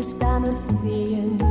bestaan het verveen.